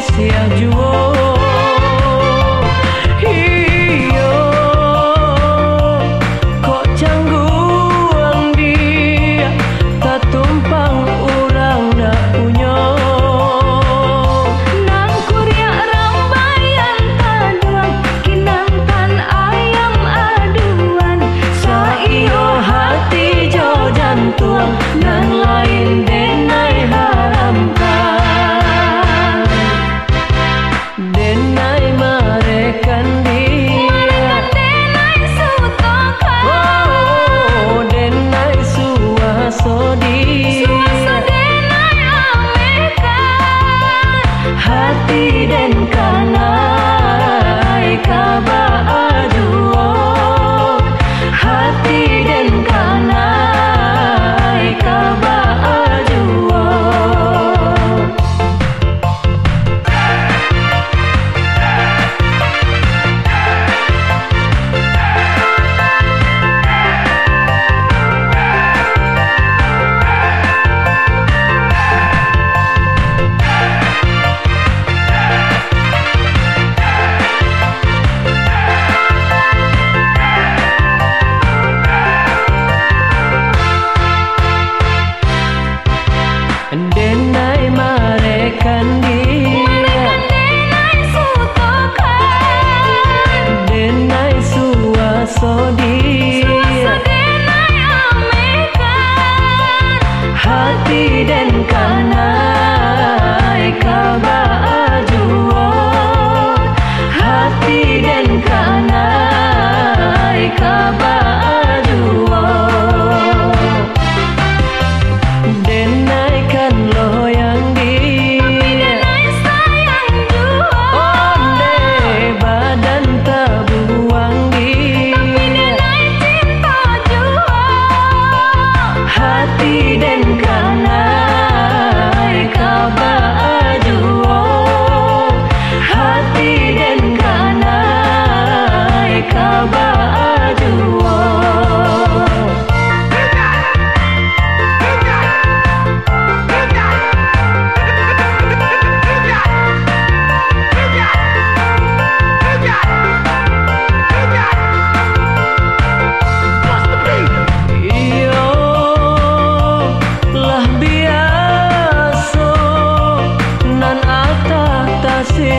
celestial jewel.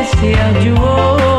Sia juo sia juo